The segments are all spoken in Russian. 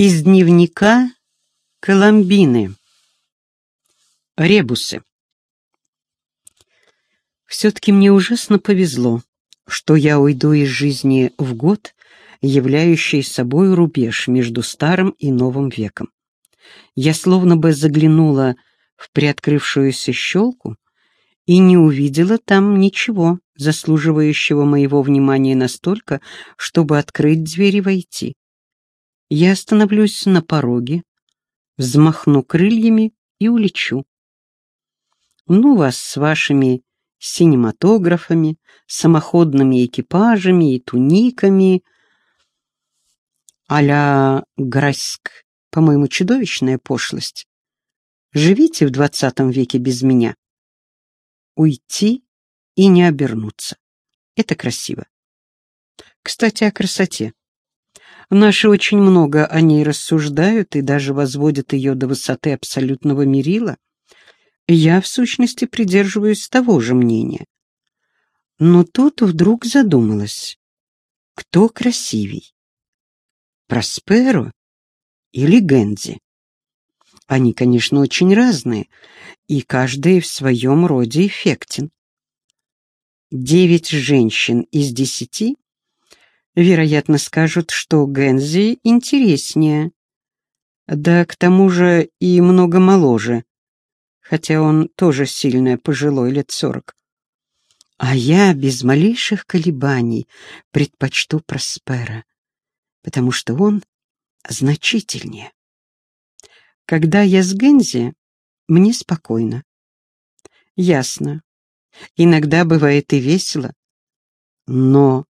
Из дневника Коломбины. Ребусы. Все-таки мне ужасно повезло, что я уйду из жизни в год, являющий собой рубеж между старым и новым веком. Я словно бы заглянула в приоткрывшуюся щелку и не увидела там ничего, заслуживающего моего внимания настолько, чтобы открыть дверь и войти. Я остановлюсь на пороге, взмахну крыльями и улечу. Ну вас с вашими синематографами, самоходными экипажами и туниками. а-ля Граськ, по-моему, чудовищная пошлость. Живите в двадцатом веке без меня. Уйти и не обернуться. Это красиво. Кстати, о красоте. Наши очень много о ней рассуждают и даже возводят ее до высоты абсолютного мерила. Я, в сущности, придерживаюсь того же мнения. Но тут вдруг задумалась, кто красивей? Просперо или Гензи? Они, конечно, очень разные, и каждый в своем роде эффектен. Девять женщин из десяти вероятно, скажут, что Гензи интереснее. Да к тому же и много моложе, хотя он тоже сильно пожилой, лет сорок. А я без малейших колебаний предпочту Проспера, потому что он значительнее. Когда я с Гензи, мне спокойно. Ясно. Иногда бывает и весело, но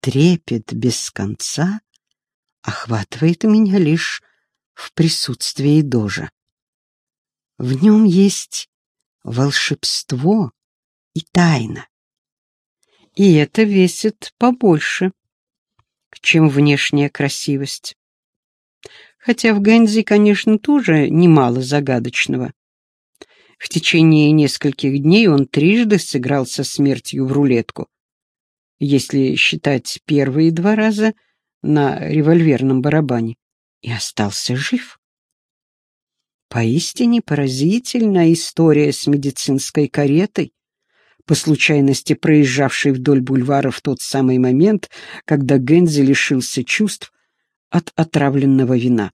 трепет без конца охватывает меня лишь в присутствии Дожа. В нем есть волшебство и тайна. И это весит побольше, чем внешняя красивость. Хотя в Гэнзи, конечно, тоже немало загадочного. В течение нескольких дней он трижды сыграл со смертью в рулетку если считать первые два раза на револьверном барабане, и остался жив. Поистине поразительная история с медицинской каретой, по случайности проезжавшей вдоль бульвара в тот самый момент, когда Гензи лишился чувств от отравленного вина.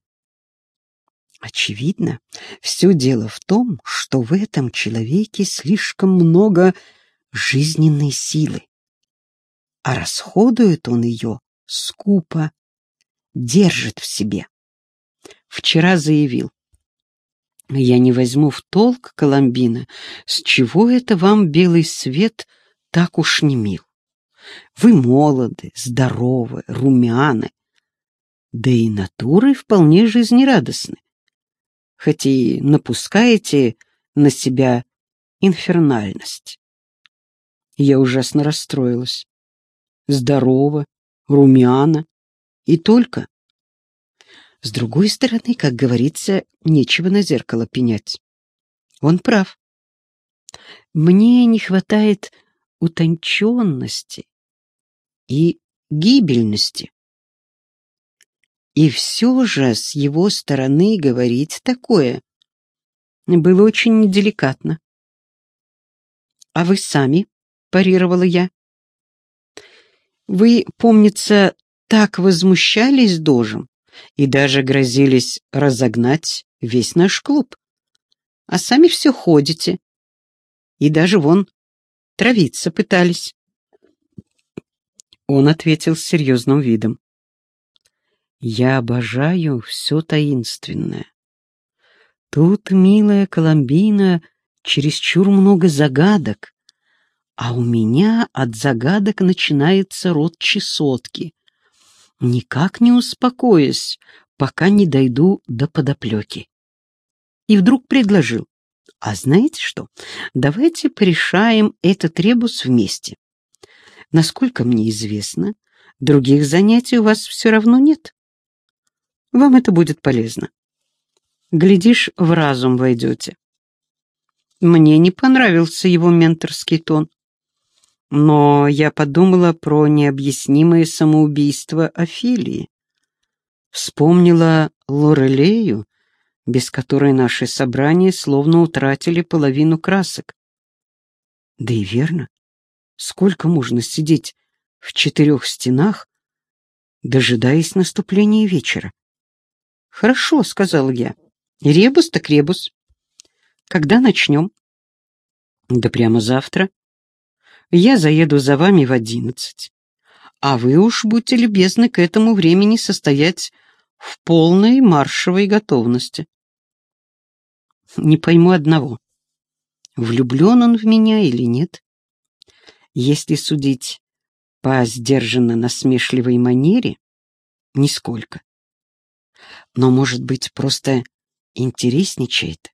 Очевидно, все дело в том, что в этом человеке слишком много жизненной силы а расходует он ее скупо, держит в себе. Вчера заявил, «Я не возьму в толк, Коломбина, с чего это вам белый свет так уж не мил? Вы молоды, здоровы, румяны, да и натурой вполне жизнерадостны, хоть и напускаете на себя инфернальность». Я ужасно расстроилась здорова, румяна и только. С другой стороны, как говорится, нечего на зеркало пенять. Он прав. Мне не хватает утонченности и гибельности. И все же с его стороны говорить такое было очень неделикатно. «А вы сами?» — парировала я. Вы, помнится, так возмущались дожем и даже грозились разогнать весь наш клуб. А сами все ходите. И даже вон травиться пытались. Он ответил с серьезным видом. «Я обожаю все таинственное. Тут, милая Коломбина, чересчур много загадок. А у меня от загадок начинается род чесотки. Никак не успокоюсь, пока не дойду до подоплеки. И вдруг предложил. А знаете что? Давайте порешаем этот ребус вместе. Насколько мне известно, других занятий у вас все равно нет. Вам это будет полезно. Глядишь, в разум войдете. Мне не понравился его менторский тон. Но я подумала про необъяснимое самоубийство Офелии. Вспомнила Лорелею, без которой наши собрания словно утратили половину красок. Да и верно, сколько можно сидеть в четырех стенах, дожидаясь наступления вечера? «Хорошо», — сказал я. «Ребус так ребус. Когда начнем?» «Да прямо завтра. Я заеду за вами в одиннадцать, а вы уж будьте любезны к этому времени состоять в полной маршевой готовности. Не пойму одного. Влюблен он в меня или нет? Если судить по сдержанно-насмешливой манере, нисколько. Но, может быть, просто интересничает?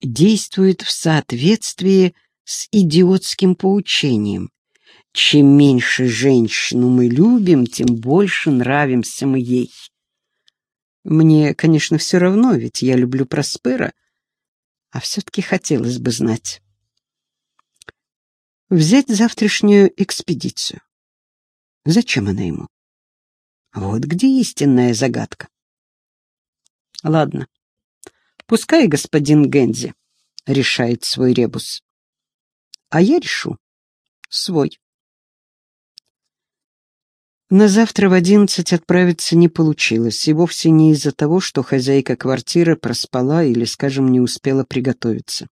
Действует в соответствии с идиотским поучением. Чем меньше женщину мы любим, тем больше нравимся мы ей. Мне, конечно, все равно, ведь я люблю Проспера, а все-таки хотелось бы знать. Взять завтрашнюю экспедицию. Зачем она ему? Вот где истинная загадка. Ладно, пускай господин Гензи решает свой ребус, а я решу свой. На завтра в одиннадцать отправиться не получилось, и вовсе не из-за того, что хозяйка квартиры проспала или, скажем, не успела приготовиться.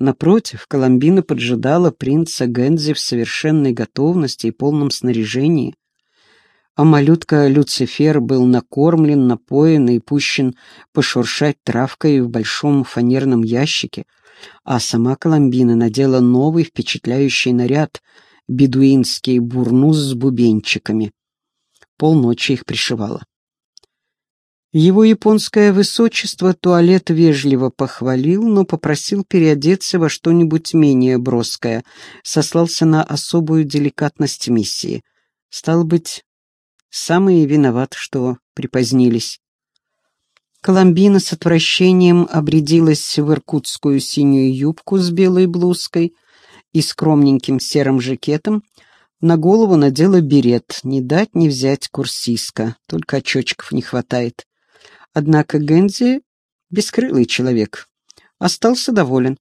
Напротив, Коломбина поджидала принца Гензи в совершенной готовности и полном снаряжении. А малютка Люцифер был накормлен, напоен и пущен пошуршать травкой в большом фанерном ящике, а сама Коломбина надела новый впечатляющий наряд — бедуинский бурнус с бубенчиками полночи их пришивала. Его японское высочество туалет вежливо похвалил, но попросил переодеться во что-нибудь менее броское, сослался на особую деликатность миссии. Стал быть, самые виноваты, что припозднились. Коломбина с отвращением обрядилась в иркутскую синюю юбку с белой блузкой и скромненьким серым жакетом, на голову надела берет, не дать не взять курсиска, только очочков не хватает. Однако Гензи — бескрылый человек, остался доволен.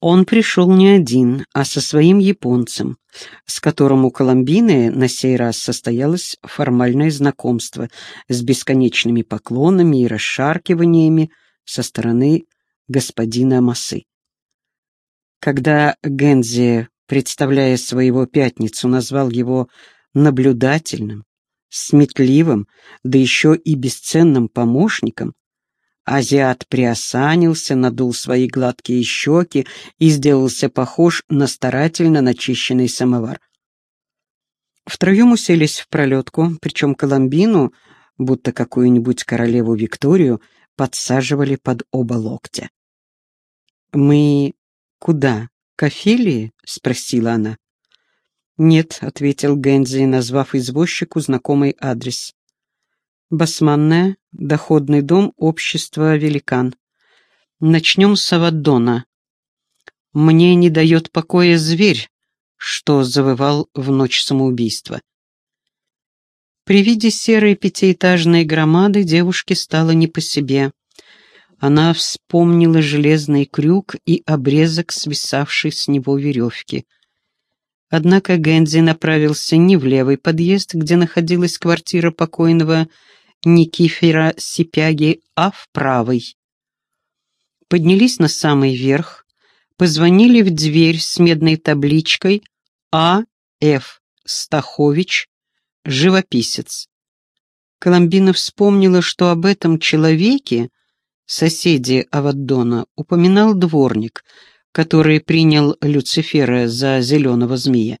Он пришел не один, а со своим японцем, с которым у Коломбины на сей раз состоялось формальное знакомство с бесконечными поклонами и расшаркиваниями со стороны господина Масы. Когда Гензи представляя своего пятницу, назвал его наблюдательным, сметливым, да еще и бесценным помощником, азиат приосанился, надул свои гладкие щеки и сделался похож на старательно начищенный самовар. Втроем уселись в пролетку, причем Коломбину, будто какую-нибудь королеву Викторию, подсаживали под оба локтя. «Мы куда?» к Офелии?» — спросила она. «Нет», — ответил Гензи, назвав извозчику знакомый адрес. «Басманная, доходный дом общества «Великан». Начнем с Аваддона. Мне не дает покоя зверь, что завывал в ночь самоубийства. При виде серой пятиэтажной громады девушке стало не по себе. Она вспомнила железный крюк и обрезок, свисавший с него веревки. Однако Гэнзи направился не в левый подъезд, где находилась квартира покойного Никифера Сипяги, а в правый. Поднялись на самый верх, позвонили в дверь с медной табличкой А. Ф. Стахович, живописец. Коломбина вспомнила, что об этом человеке соседи Аваддона упоминал дворник, который принял Люцифера за зеленого змея.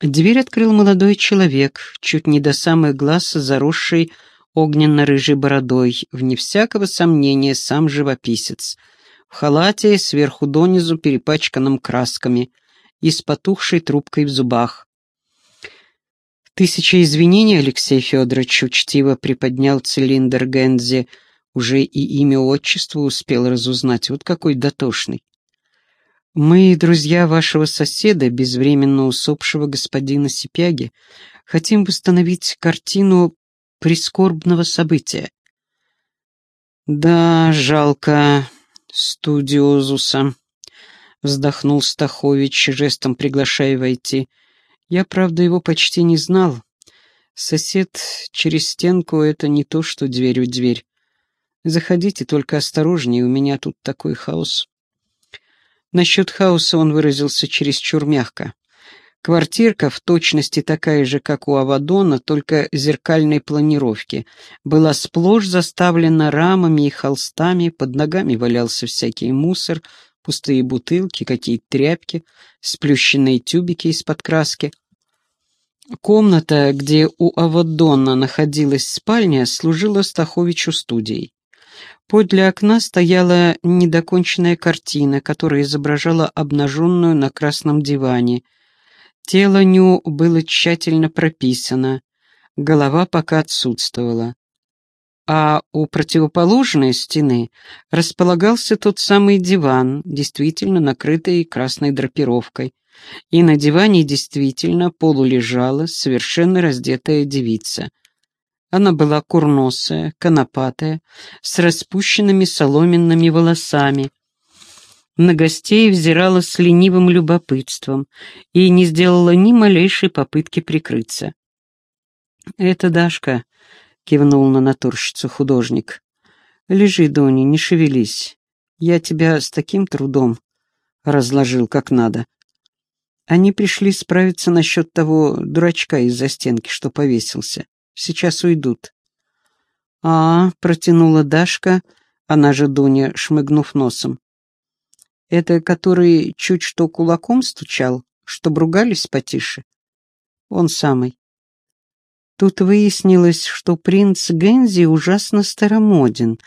Дверь открыл молодой человек, чуть не до самых глаз заросший огненно-рыжей бородой, вне всякого сомнения сам живописец, в халате сверху донизу перепачканном красками и с потухшей трубкой в зубах. Тысяча извинений, Алексей Федорович учтиво приподнял цилиндр Гензи, — уже и имя отчество успел разузнать. Вот какой дотошный. Мы, друзья вашего соседа, безвременно усопшего господина Сипяги, хотим восстановить картину прискорбного события. «Да, жалко студиозуса», — вздохнул Стахович, жестом приглашая войти. «Я, правда, его почти не знал. Сосед через стенку — это не то, что дверь в дверь. Заходите, только осторожнее, у меня тут такой хаос». Насчет хаоса он выразился чересчур мягко. Квартирка, в точности такая же, как у Авадона, только зеркальной планировки, была сплошь заставлена рамами и холстами, под ногами валялся всякий мусор, пустые бутылки, какие-то тряпки, сплющенные тюбики из-под краски. Комната, где у Авадона находилась спальня, служила Стаховичу студией. Подле окна стояла недоконченная картина, которая изображала обнаженную на красном диване — Тело Ню было тщательно прописано, голова пока отсутствовала. А у противоположной стены располагался тот самый диван, действительно накрытый красной драпировкой. И на диване действительно полулежала совершенно раздетая девица. Она была курносая, конопатая, с распущенными соломенными волосами, на гостей взирала с ленивым любопытством и не сделала ни малейшей попытки прикрыться. «Это Дашка», — кивнул на натурщицу художник. «Лежи, Доня, не шевелись. Я тебя с таким трудом разложил, как надо». Они пришли справиться насчет того дурачка из-за стенки, что повесился. Сейчас уйдут. «А, — протянула Дашка, она же Дуня, шмыгнув носом. Это который чуть что кулаком стучал, чтоб ругались потише? Он самый. Тут выяснилось, что принц Гензи ужасно старомоден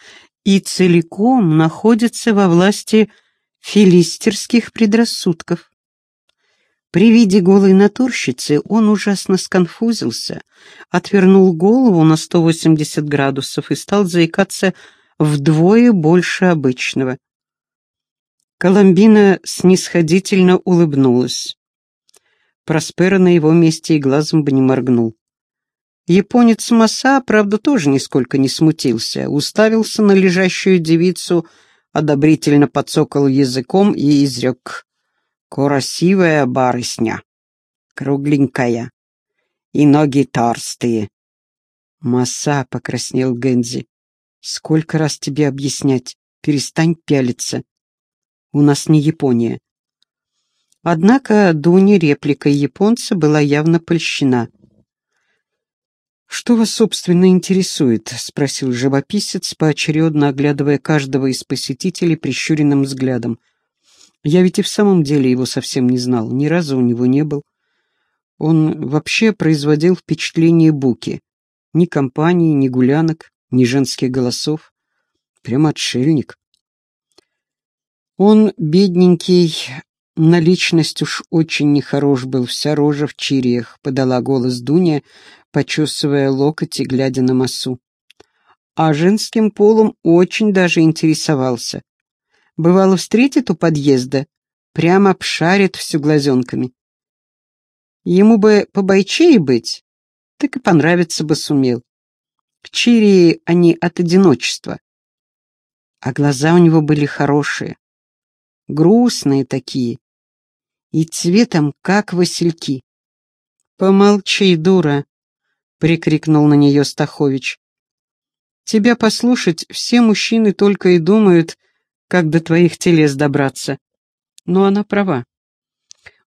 и целиком находится во власти филистерских предрассудков. При виде голой натурщицы он ужасно сконфузился, отвернул голову на 180 градусов и стал заикаться вдвое больше обычного. Коломбина снисходительно улыбнулась. Проспера на его месте и глазом бы не моргнул. Японец Маса, правда, тоже нисколько не смутился, уставился на лежащую девицу, одобрительно подсокал языком и изрек. «Красивая барысня, кругленькая, и ноги торстые». «Маса», — покраснел Гензи, — «сколько раз тебе объяснять? Перестань пялиться». У нас не Япония. Однако Дуни репликой японца была явно польщена. «Что вас, собственно, интересует?» — спросил живописец, поочередно оглядывая каждого из посетителей прищуренным взглядом. «Я ведь и в самом деле его совсем не знал, ни разу у него не был. Он вообще производил впечатление буки. Ни компании, ни гулянок, ни женских голосов. Прямо отшельник. Он, бедненький, на личность уж очень нехорош был, вся рожа в чириях, подала голос Дуня, почесывая локоть и глядя на массу. А женским полом очень даже интересовался. Бывало, встретит у подъезда, прямо обшарит всю глазенками. Ему бы побойчее быть, так и понравиться бы сумел. Чирии они от одиночества. А глаза у него были хорошие, грустные такие, и цветом, как васильки. «Помолчи, дура!» — прикрикнул на нее Стахович. «Тебя послушать все мужчины только и думают, как до твоих телес добраться. Но она права.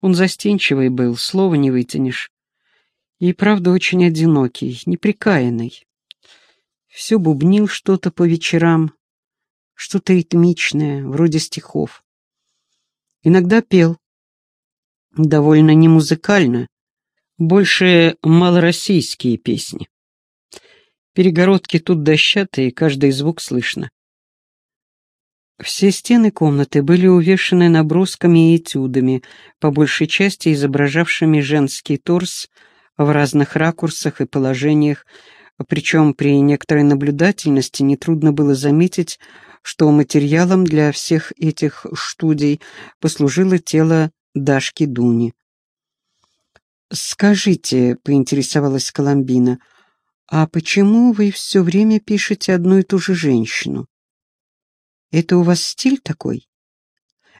Он застенчивый был, слова не вытянешь. И правда очень одинокий, неприкаянный. Все бубнил что-то по вечерам, что-то ритмичное, вроде стихов. Иногда пел. Довольно не музыкально, больше малороссийские песни. Перегородки тут дощатые, каждый звук слышно. Все стены комнаты были увешаны набросками и этюдами, по большей части изображавшими женский торс в разных ракурсах и положениях, причем при некоторой наблюдательности нетрудно было заметить, что материалом для всех этих студий послужило тело Дашки Дуни. «Скажите», — поинтересовалась Коломбина, «А почему вы все время пишете одну и ту же женщину? Это у вас стиль такой?»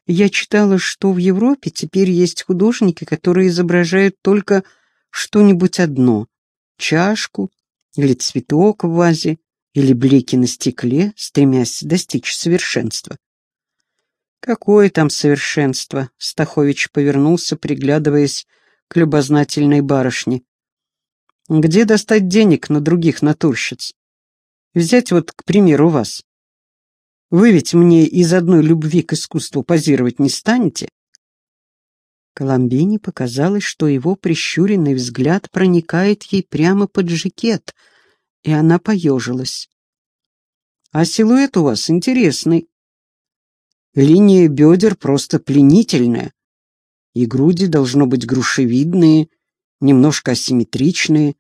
Я читала, что в Европе теперь есть художники, которые изображают только что-нибудь одно — чашку или цветок в вазе, или блики на стекле, стремясь достичь совершенства. «Какое там совершенство?» — Стахович повернулся, приглядываясь к любознательной барышне. «Где достать денег на других натурщиц? Взять вот, к примеру, вас. Вы ведь мне из одной любви к искусству позировать не станете?» Коломбине показалось, что его прищуренный взгляд проникает ей прямо под жакет, и она поежилась. «А силуэт у вас интересный. Линия бедер просто пленительная, и груди должно быть грушевидные, немножко асимметричные,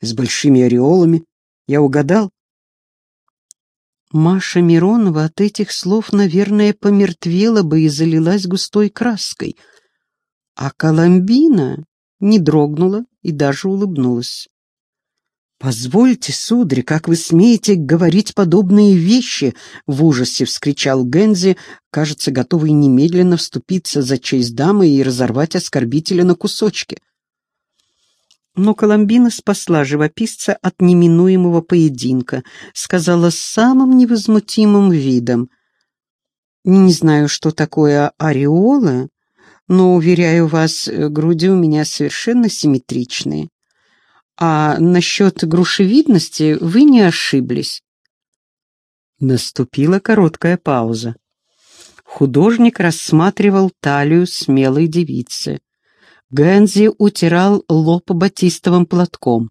с большими ореолами. Я угадал?» Маша Миронова от этих слов, наверное, помертвела бы и залилась густой краской — а Коломбина не дрогнула и даже улыбнулась. «Позвольте, сударь, как вы смеете говорить подобные вещи?» — в ужасе вскричал Гензи, кажется, готовый немедленно вступиться за честь дамы и разорвать оскорбителя на кусочки. Но Коломбина спасла живописца от неминуемого поединка, сказала с самым невозмутимым видом. «Не знаю, что такое ореола, но, уверяю вас, груди у меня совершенно симметричные. А насчет грушевидности вы не ошиблись. Наступила короткая пауза. Художник рассматривал талию смелой девицы. Гэнзи утирал лоб батистовым платком.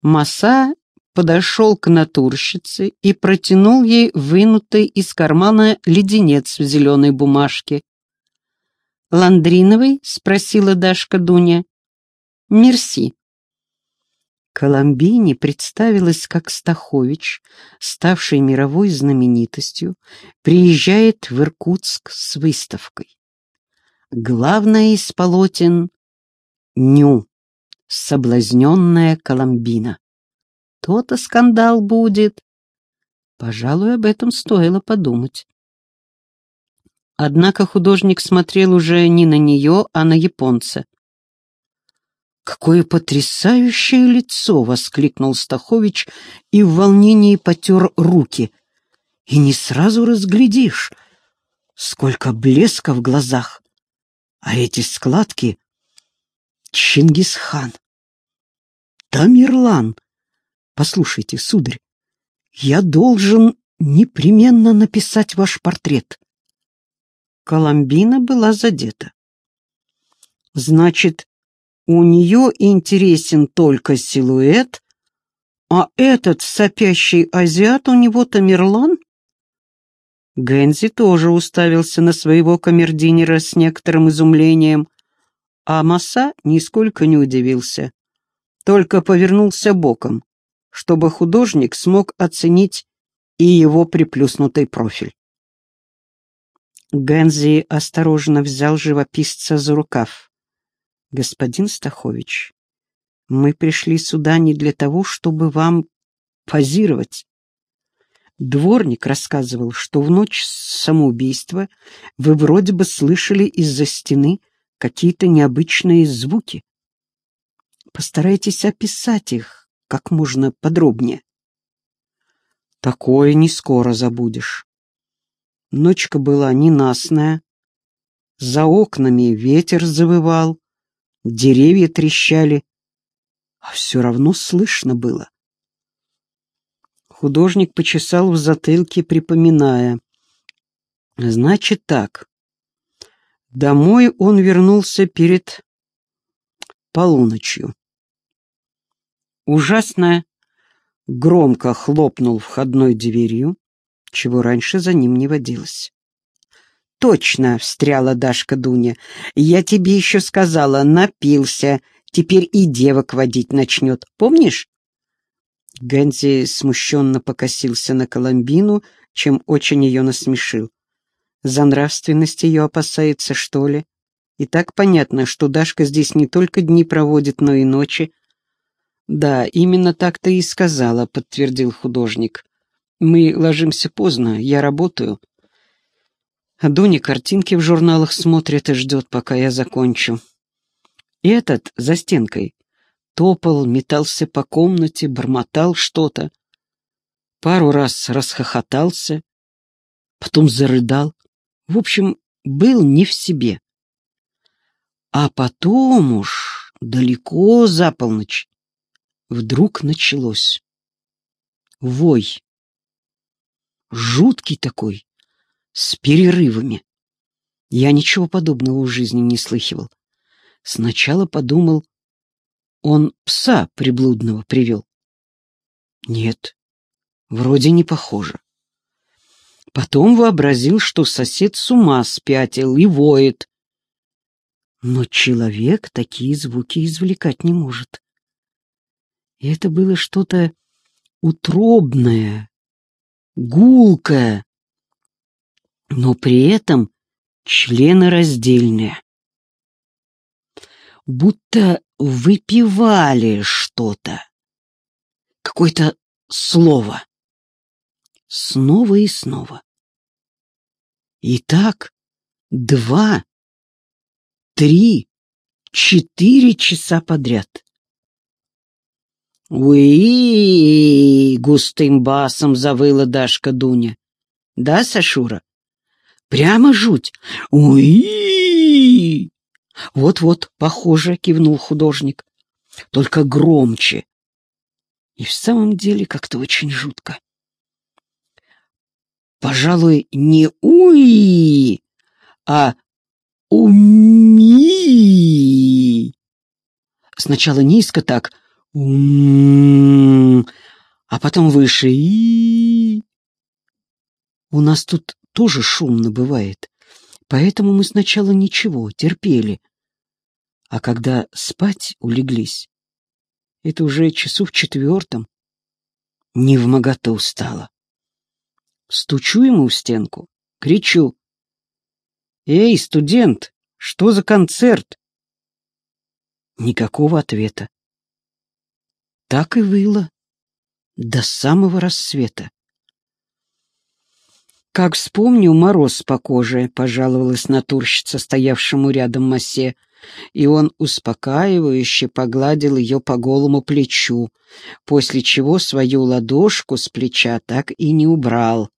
Маса подошел к натурщице и протянул ей вынутый из кармана леденец в зеленой бумажке. «Ландриновый?» — спросила Дашка Дуня. «Мерси». Коломбини представилась, как Стахович, ставший мировой знаменитостью, приезжает в Иркутск с выставкой. Главное из полотен — Ню, соблазненная Коломбина. То-то скандал будет. Пожалуй, об этом стоило подумать. Однако художник смотрел уже не на нее, а на японца. «Какое потрясающее лицо!» — воскликнул Стахович и в волнении потер руки. «И не сразу разглядишь, сколько блеска в глазах! А эти складки — Чингисхан! Тамерлан! Послушайте, сударь, я должен непременно написать ваш портрет. Коломбина была задета. Значит, у нее интересен только силуэт, а этот сопящий азиат у него Тамерлан? Гензи тоже уставился на своего камердинера с некоторым изумлением, а Маса нисколько не удивился, только повернулся боком, чтобы художник смог оценить и его приплюснутый профиль. Гензи осторожно взял живописца за рукав. «Господин Стахович, мы пришли сюда не для того, чтобы вам позировать. Дворник рассказывал, что в ночь самоубийства вы вроде бы слышали из-за стены какие-то необычные звуки. Постарайтесь описать их как можно подробнее. Такое не скоро забудешь. Ночка была ненастная. За окнами ветер завывал, деревья трещали, а все равно слышно было. Художник почесал в затылке, припоминая. Значит так. Домой он вернулся перед полуночью. Ужасно громко хлопнул входной дверью чего раньше за ним не водилось. «Точно!» — встряла Дашка Дуня. «Я тебе еще сказала, напился. Теперь и девок водить начнет. Помнишь?» Гэнзи смущенно покосился на Коломбину, чем очень ее насмешил. За нравственность ее опасается, что ли? И так понятно, что Дашка здесь не только дни проводит, но и ночи. Да, именно так ты и сказала, подтвердил художник. Мы ложимся поздно, я работаю. А Дуня картинки в журналах смотрит и ждет, пока я закончу. И этот за стенкой топал, метался по комнате, бормотал что-то. Пару раз расхохотался, потом зарыдал. В общем, был не в себе. А потом уж, далеко за полночь, вдруг началось. Вой. Жуткий такой, с перерывами. Я ничего подобного в жизни не слыхивал. Сначала подумал, он пса приблудного привел. Нет, вроде не похоже. Потом вообразил, что сосед с ума спятил и воет. Но человек такие звуки извлекать не может. И это было что-то утробное, гулкое, но при этом членораздельное. Будто выпивали что-то, какое-то слово. Снова и снова. И так два, три, четыре часа подряд. «Уи!» — густым басом завыла Дашка Дуня. «Да, Сашура?» «Прямо жуть! Уи!» «Вот-вот, похоже», — кивнул художник. «Только громче». И в самом деле как-то очень жутко. Пожалуй, не уи, а уми. Сначала низко так, ум, а потом выше и. У нас тут тоже шумно бывает, поэтому мы сначала ничего, терпели. А когда спать улеглись, это уже часу в четвертом, не в моготу устала. Стучу ему в стенку, кричу. «Эй, студент, что за концерт?» Никакого ответа. Так и выло до самого рассвета. «Как вспомню, мороз по коже», — пожаловалась натурщица, стоявшему рядом массе, и он успокаивающе погладил ее по голому плечу, после чего свою ладошку с плеча так и не убрал.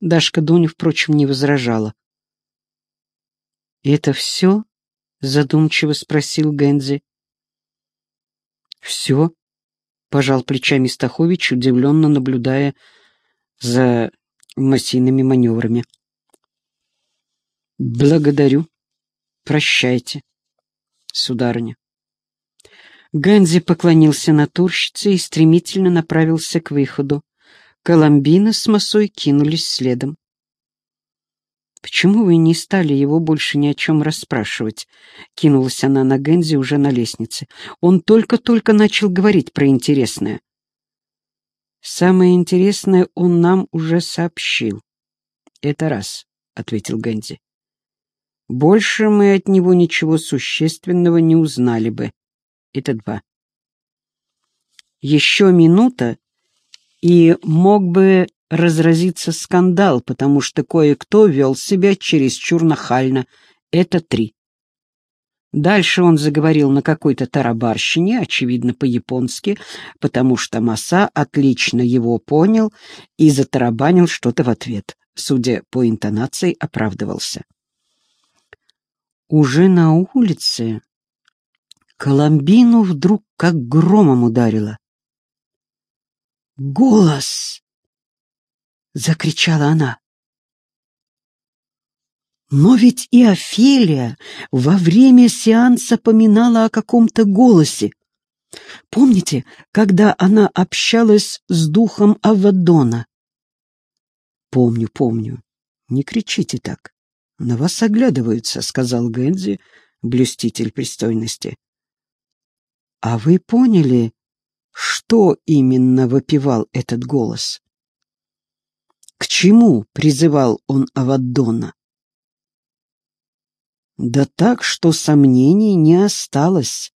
Дашка Дуня, впрочем, не возражала. «Это все?» — задумчиво спросил Гензи. «Все», — пожал плечами Стахович, удивленно наблюдая за массийными маневрами. «Благодарю. Прощайте, сударыня». Ганзи поклонился натурщице и стремительно направился к выходу. Коломбина с Масой кинулись следом. «Почему вы не стали его больше ни о чем расспрашивать?» — кинулась она на Гензи уже на лестнице. «Он только-только начал говорить про интересное». «Самое интересное он нам уже сообщил. Это раз», — ответил Гэнди. «Больше мы от него ничего существенного не узнали бы. Это два». Еще минута, и мог бы разразиться скандал, потому что кое-кто вел себя чересчур нахально. Это три. Дальше он заговорил на какой-то тарабарщине, очевидно, по-японски, потому что Маса отлично его понял и затарабанил что-то в ответ. Судя по интонации, оправдывался. Уже на улице Коломбину вдруг как громом ударило. «Голос!» — закричала она. Но ведь и Офелия во время сеанса поминала о каком-то голосе. Помните, когда она общалась с духом Авадона? Помню, помню. Не кричите так. На вас оглядываются, сказал Гэнзи, блюститель пристойности. А вы поняли, что именно выпивал этот голос? К чему призывал он Авадона? Да так, что сомнений не осталось.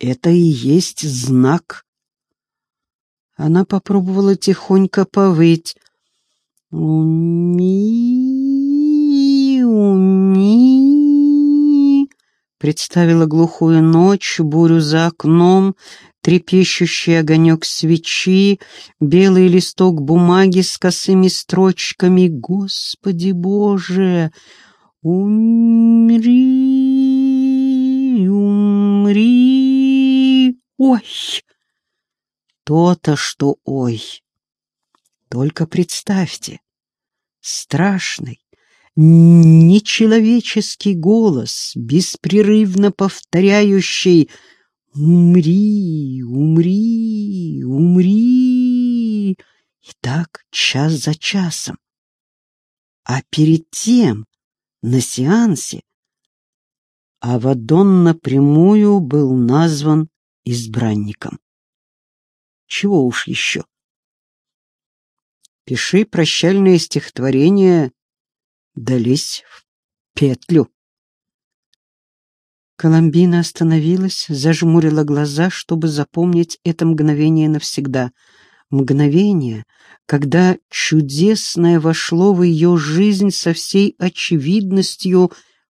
Это и есть знак. Она попробовала тихонько повыть. «Уми, уми!» Представила глухую ночь, бурю за окном, трепещущий огонек свечи, белый листок бумаги с косыми строчками. «Господи Боже! Умри, умри! Ой!» То-то, что ой! Только представьте, страшный, нечеловеческий голос, беспрерывно повторяющий «Умри, умри, умри!» И так час за часом. А перед тем, на сеансе, Авадон напрямую был назван избранником. Чего уж еще? Пиши прощальное стихотворение, дались в петлю. Коломбина остановилась, зажмурила глаза, чтобы запомнить это мгновение навсегда. Мгновение, когда чудесное вошло в ее жизнь со всей очевидностью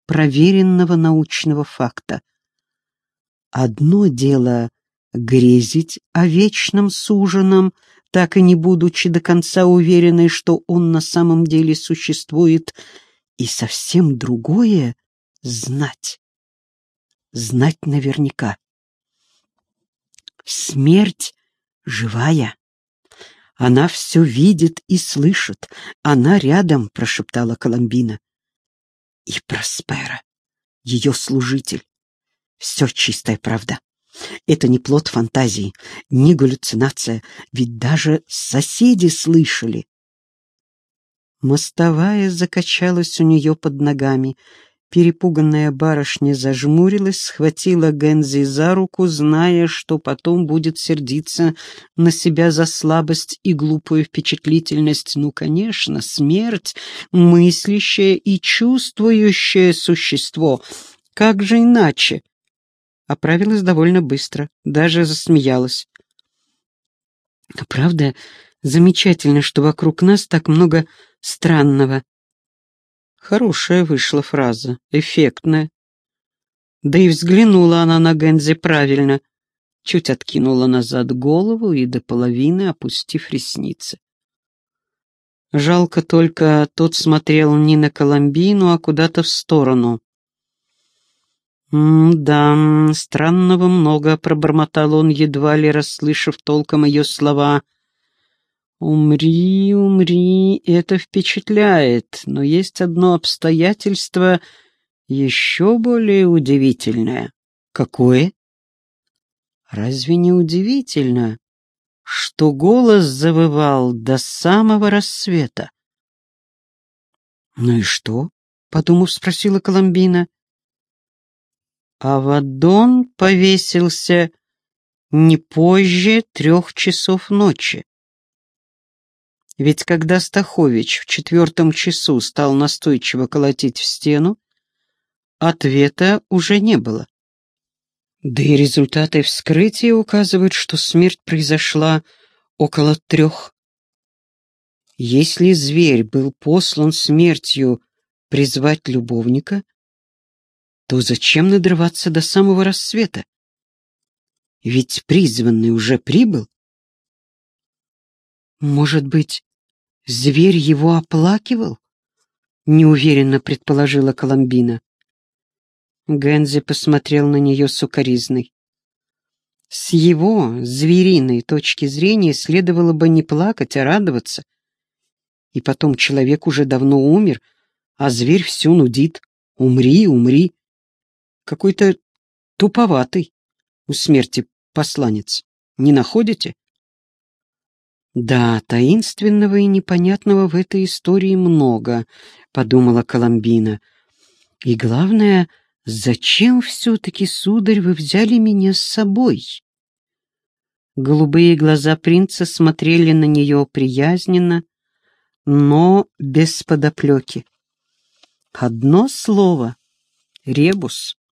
проверенного научного факта. Одно дело грезить о вечном суженом, так и не будучи до конца уверенной, что он на самом деле существует, и совсем другое — знать. Знать наверняка. Смерть живая. Она все видит и слышит. Она рядом, прошептала Коломбина. И Проспера, ее служитель. Все чистая правда. Это не плод фантазии, не галлюцинация, ведь даже соседи слышали. Мостовая закачалась у нее под ногами. Перепуганная барышня зажмурилась, схватила Гензи за руку, зная, что потом будет сердиться на себя за слабость и глупую впечатлительность. Ну, конечно, смерть — мыслящее и чувствующее существо. Как же иначе? Оправилась довольно быстро, даже засмеялась. Правда, замечательно, что вокруг нас так много странного. Хорошая вышла фраза, эффектная. Да и взглянула она на Гензи правильно, чуть откинула назад голову и до половины опустив ресницы. Жалко только, тот смотрел не на Коломбину, а куда-то в сторону. «Да, странного много», — пробормотал он, едва ли расслышав толком ее слова. «Умри, умри, это впечатляет, но есть одно обстоятельство еще более удивительное». «Какое?» «Разве не удивительно, что голос завывал до самого рассвета?» «Ну и что?» — подумав, спросила Коломбина. Авадон повесился не позже трех часов ночи. Ведь когда Стахович в четвертом часу стал настойчиво колотить в стену, ответа уже не было. Да и результаты вскрытия указывают, что смерть произошла около трех. Если зверь был послан смертью призвать любовника, то зачем надрываться до самого рассвета? Ведь призванный уже прибыл. Может быть, зверь его оплакивал? Неуверенно предположила Коломбина. Гензи посмотрел на нее сукоризной. С его, звериной точки зрения, следовало бы не плакать, а радоваться. И потом человек уже давно умер, а зверь все нудит. Умри, умри какой-то туповатый у смерти посланец. Не находите? Да, таинственного и непонятного в этой истории много, подумала Коломбина. И главное, зачем все-таки, сударь, вы взяли меня с собой? Голубые глаза принца смотрели на нее приязненно, но без подоплеки. Одно слово — ребус.